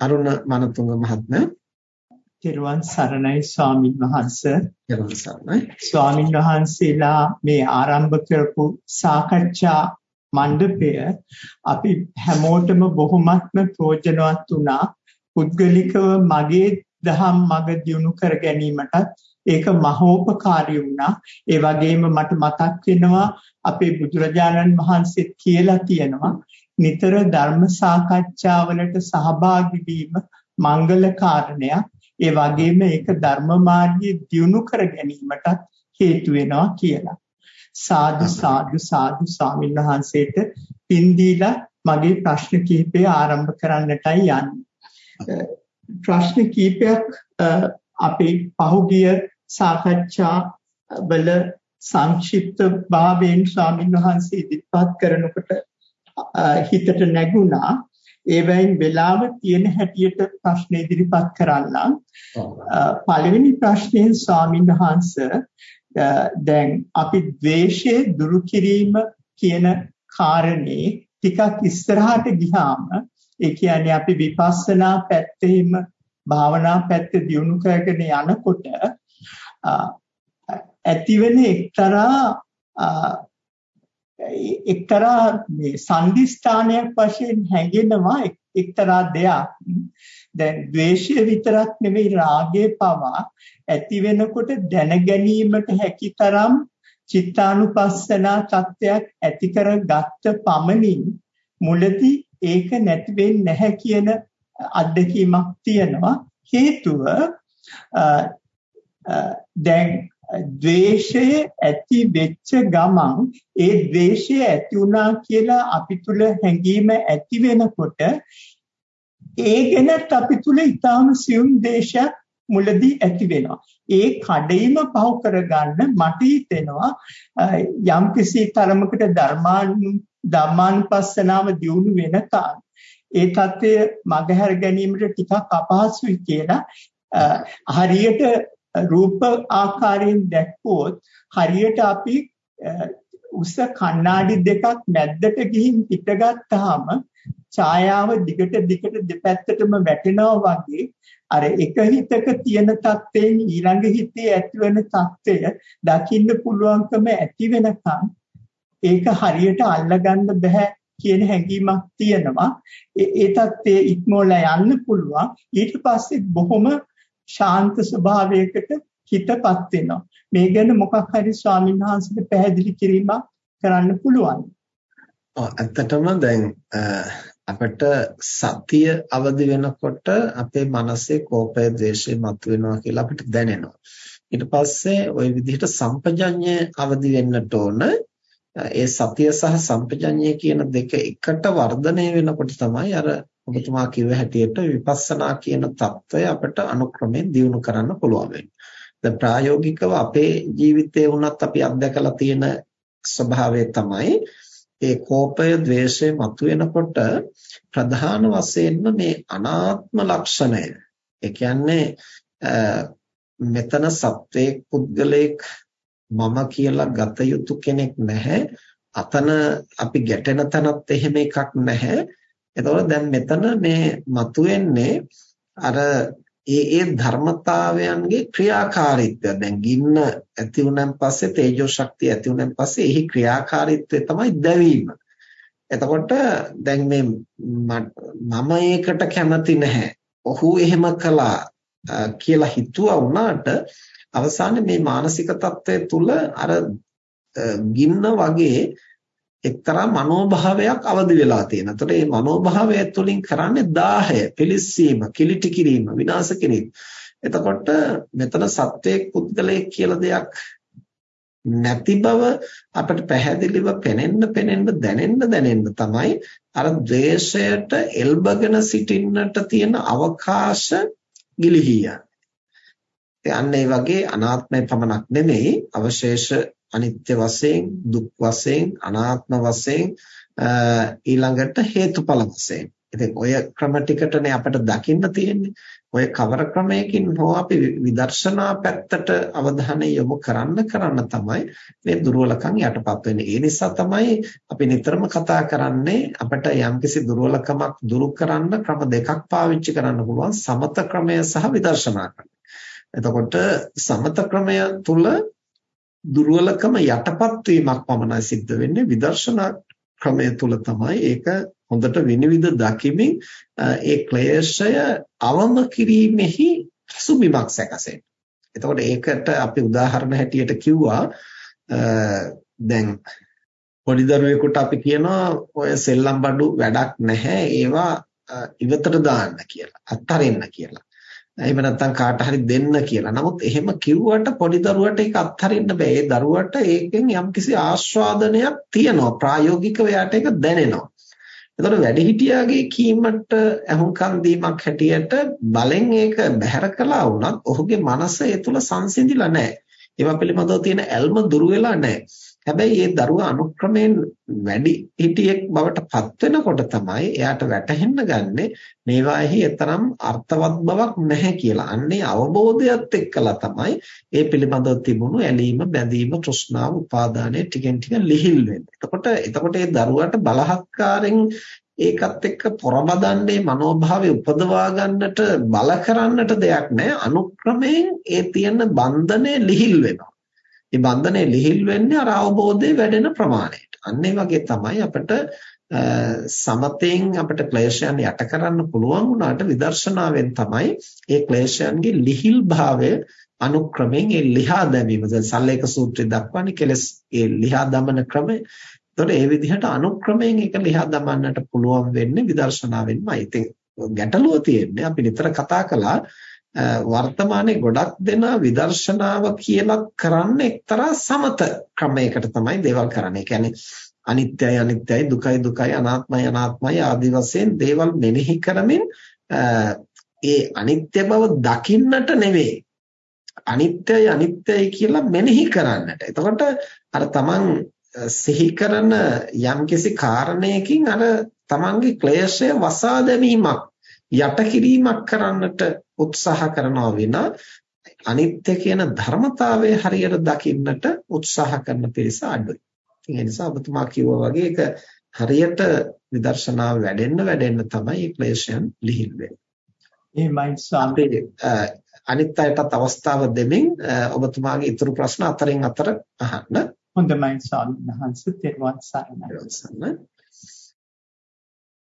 අරුණ මනතුංග මහත්මයා. තෙරුවන් සරණයි ස්වාමින් වහන්සේ. තෙරුවන් සරණයි. ස්වාමින් වහන්සේලා මේ ආරම්භ කරපු සාකච්ඡා මණ්ඩපය අපි හැමෝටම බොහොමත්ම ප්‍රයෝජනවත් වුණා. පුද්ගලිකව මගේ දහම් මඟ දියුණු කර ගැනීමටත් ඒක මහෝපකාරී වුණා. ඒ වගේම මට මතක් වෙනවා අපේ බුදුරජාණන් වහන්සේ කියලා තියෙනවා නිතර ධර්ම සාකච්ඡාවලට සහභාගී වීම මංගල කාරණයක් ඒ වගේම ඒක ධර්ම මාර්ගයේ දියුණු කර ගැනීමටත් හේතු වෙනවා කියලා. සාදු සාදු සාදු ස්වාමීන් වහන්සේට පින් දීලා මගේ ප්‍රශ්න කිහිපය ආරම්භ කරන්නටයි යන්නේ. ප්‍රශ්න කිහිපයක් අපේ පහුගිය සාකච්ඡා වල සංක්ෂිප්ත භාවයෙන් ස්වාමීන් වහන්සේ ඉදිරිපත් කරනකොට හිතට නැගුණා ඒවයින් වෙලාව තියෙන හැටියට ප්‍රශ්න ඉදිරිපත් කරන්නම්. පළවෙනි ප්‍රශ්නයෙන් ස්වාමීන් වහන්සේ දැන් අපි ද්වේෂය දුරු කිරීම කියන කාරණේ ටිකක් ඉස්සරහට ගියාම ඒ කියන්නේ අපි විපස්සනා පැත්තෙහිම භාවනා පැත්ත දියුණු කරගෙන යනකොට ඇතිවෙන එක්තරා එක්තරා මේ සංදිස්ථානයක් වශයෙන් හැඟෙනවා එක්තරා දෙයක්. දැන් ද්වේෂය විතරක් නෙවෙයි රාගය පවා ඇති වෙනකොට දැන ගැනීමට හැකිතරම් චිත්තානුපස්සනා තත්ත්වයක් ඇති කරගත්ත පමණින් මුලදී ඒක නැති වෙන්නේ නැහැ කියන අත්දැකීමක් තියෙනවා හේතුව දැන් ද්වේෂය ඇති වෙච්ච ගමන් ඒ ද්වේෂය ඇති වුණා කියලා අපි තුල හැඟීම ඇති වෙනකොට ඒ ගැනත් අපි තුල ඊටාම සියුම් දේශයක් මුලදී ඇති වෙනවා. ඒ කඩේම පහු කරගන්න මට හිතෙනවා යම්කිසි තරමකට ධර්මානු ධම්මානුපස්සනාව දියුණු වෙනකන් ඒ தත්ත්වය මගහැර ගැනීමට ටිකක් අපහසුයි කියලා හරියට රූප ආකාරයෙන් දැක්කොත් හරියට අපි උස කණ්ණාඩි දෙකක් මැද්දට ගිහින් පිටගත්තාම ඡායාව දිගට දිගට දෙපැත්තටම වැටෙනවා වගේ අර එක හිතක තියෙන தත්යෙන් ඊළඟ හිතේ ඇතිවන தත්ය දකින්න පුළුවන්කම ඇති වෙනකන් ඒක හරියට අල්ලගන්න බෑ කියන හැඟීමක් තියෙනවා. ඒ තත්ත්වයේ ඉක්මෝලා යන්න පුළුවන්. ඊට පස්සේ බොහොම ශාන්ත ස්වභාවයකට හිතපත් වෙනවා. මේ ගැන මොකක් හරි ස්වාමීන් වහන්සේට පැහැදිලි කිරීමක් කරන්න පුළුවන්. ඇත්තටම දැන් අපිට සතිය අවදි වෙනකොට අපේ මනසේ කෝපය, ද්වේෂය මතුවෙනවා කියලා අපිට දැනෙනවා. ඊට පස්සේ ওই විදිහට සම්පජඤ්ඤය අවදි වෙන්නට ඕන. ඒ සතිය සහ සම්පජඤ්ඤය කියන දෙක එකට වර්ධනය වෙනකොට තමයි අර ඔබතුමා කිව්ව හැටියට විපස්සනා කියන தত্ত্বය අපිට අනුක්‍රමයෙන් දියුණු කරන්න පුළුවන් වෙන්නේ. ප්‍රායෝගිකව අපේ ජීවිතේ වුණත් අපි අත්දැකලා තියෙන ස්වභාවය තමයි ඒ කෝපය, ద్వේෂය මතුවෙනකොට ප්‍රධාන වශයෙන්ම මේ අනාත්ම ලක්ෂණය. ඒ කියන්නේ මෙතන සත්වයේ පුද්ගලයෙක් මම කියලා ගත යුතු කෙනෙක් නැහැ. අතන අපි ගැටෙන තනත් එහෙම එකක් නැහැ. එතකොට දැන් මෙතන මේ මතුවෙන්නේ අර ඒ ඒ ධර්මතාවයන්ගේ ක්‍රියාකාරීත්වය. දැන් ගින්න ඇති වුණන් පස්සේ තේජෝ ශක්තිය ඇති වුණන් පස්සේ එහි ක්‍රියාකාරීත්වය තමයි දැවීම. එතකොට දැන් මේ මම ඒකට කැමති නැහැ. ඔහු එහෙම කළා කියලා හිතුවා වුණාට අවසානයේ මේ මානසික தත්ත්වය තුල අර ගින්න වගේ එක්තරා මනෝභාවයක් අවදි වෙලා තියෙනවා. ඒතකොට මේ මනෝභාවය තුළින් කරන්නේ දාහය, පිලිස්සීම, කිලිටි කිරීම, විනාශ කිරීම. එතකොට මෙතන සත්වයේ පුද්ගලයෙක් කියලා දෙයක් නැති බව අපිට පැහැදිලිව පෙනෙන්න පෙනෙන්න දැනෙන්න දැනෙන්න තමයි අර ද්වේෂයට එල්බගෙන සිටින්නට තියෙන අවකාශ ගිලිහිය. අන්න ඒ වගේ අනාත්මය පමණක් නෙමෙයි අවශේෂ අනිත්‍ය වශයෙන් දුක් වශයෙන් අනාත්ම වශයෙන් ඊළඟට හේතුඵල වශයෙන් ඉතින් ඔය ක්‍රම ටිකටනේ අපිට දකින්න තියෙන්නේ. ඔය කවර ක්‍රමයකින් හෝ අපි විදර්ශනා පැත්තට අවධානය යොමු කරන්න කරන්න තමයි මේ දුර්වලකම් යටපත් වෙන්නේ. ඒ නිසා තමයි අපි නිතරම කතා කරන්නේ අපිට යම්කිසි දුර්වලකමක් දුරු කරන්න ක්‍රම දෙකක් පාවිච්චි කරන්න පුළුවන් සමත ක්‍රමය සහ විදර්ශනා ක්‍රමය. එතකොට සමත ක්‍රමය තුල දුර්වලකම යටපත් වීමක් පමණයි සිද්ධ වෙන්නේ විදර්ශනා ක්‍රමය තුල තමයි ඒක හොඳට විනිවිද දකිමින් ඒ ක්ලේශය අවම කිරීමෙහි සුබිමක් සැකසෙන්නේ. එතකොට ඒකට අපි උදාහරණ හැටියට කිව්වා දැන් පොඩි දරුවෙකුට අපි කියනවා ඔය සෙල්ලම් බඩු වැඩක් නැහැ ඒවා ඉවතට දාන්න කියලා අත්හරින්න කියලා. එහෙම නැත්නම් කාට හරි දෙන්න කියලා. නමුත් එහෙම කිව්වට පොඩි දරුවට ඒක අත්හරින්න බෑ. ඒ දරුවට ඒකෙන් යම්කිසි ආස්වාදනයක් තියෙනවා. ප්‍රායෝගිකව යාට ඒක දැනෙනවා. එතකොට වැඩිහිටියාගේ කීමට අහුම්කම් දීමක් හැටියට බලෙන් ඒක බැහැර කළා වුණත් ඔහුගේ මනස ඒ තුල සංසිඳිලා නැහැ. ඒවා පිළිබඳව තියෙන ඇල්ම දුර වෙලා නැහැ. හැබැයි මේ දරුවා අනුක්‍රමයෙන් වැඩි හිටියෙක් බවට පත් වෙනකොට තමයි එයාට වැටහෙන්න ගන්නෙ මේවාෙහි එතරම් අර්ථවත් බවක් නැහැ කියලා. අන්නේ අවබෝධයත් එක්කලා තමයි ඒ පිළිබඳව තිබුණු ඇලීම, බැඳීම, තෘෂ්ණාව, උපාදානය ටිකෙන් ටික ලිහිල් වෙන්නේ. එතකොට එතකොට ඒ දරුවාට බලහත්කාරයෙන් ඒකත් එක්ක පොරබදන්නේ මනෝභාවය උපදවා ගන්නට බල කරන්නට දෙයක් නැහැ. අනුක්‍රමයෙන් ඒ තියෙන බන්ධනේ ලිහිල් වෙනවා. මේ බන්ධනේ ලිහිල් වෙන්නේ අර අවබෝධයේ වැඩෙන ප්‍රමාණයට. අන්න වගේ තමයි අපිට සමතෙන් අපිට ක්ලේශයන් යට කරන්න පුළුවන් වුණාට විදර්ශනාවෙන් තමයි ඒ ක්ලේශයන්ගේ ලිහිල් භාවය අනුක්‍රමයෙන් ඒ ලිහා දැමීම දැන් සල්ලේක සූත්‍රය දක්වන්නේ කෙලස් ඒ ලිහා දමන ක්‍රමය. ඒතකොට ඒ විදිහට අනුක්‍රමයෙන් ඒක ලිහා දමන්නට පුළුවන් වෙන්නේ විදර්ශනාවෙන්මයි. ඉතින් ගැටලුව තියෙන්නේ අපි නිතර කතා කළා වර්තමානයේ ගොඩක් දෙනා විදර්ශනාව කියලා කරන්නේ එක්තරා සමත ක්‍රමයකට තමයි දේවල් කරන්නේ. ඒ කියන්නේ අනිත්‍යයි අනිත්‍යයි දුකයි දුකයි අනාත්මයි අනාත්මයි ආදි වශයෙන් දේවල් මෙනෙහි කරමින් ඒ අනිත්‍ය බව දකින්නට නෙවෙයි අනිත්‍යයි අනිත්‍යයි කියලා මෙනෙහි කරන්නට. එතකොට අර තමන් සිහි කරන යම්කිසි කාරණයකින් අර තමන්ගේ ක්ලේශය වසා දැමීමක් යට කිරීමක් කරන්නට උත්සාහ කරනවා විනා අනිත්‍ය කියන ධර්මතාවය හරියට දකින්නට උත්සාහ කරන පිරිස අඩුයි. ඒ නිසා ඔබතුමා කිව්වා වගේ ඒක හරියට විදර්ශනාව වැඩෙන්න වැඩෙන්න තමයි මේ ක්ලේශයන් ලිහිල් වෙන්නේ. එහෙමයි ස්වාමී. අනිත් අයටත් අවස්ථාව දෙමින් ඔබතුමාගේ ඉතුරු ප්‍රශ්න අතරින් අතර අහන්න. හොඳයි ස්වාමීන් වහන්සේ.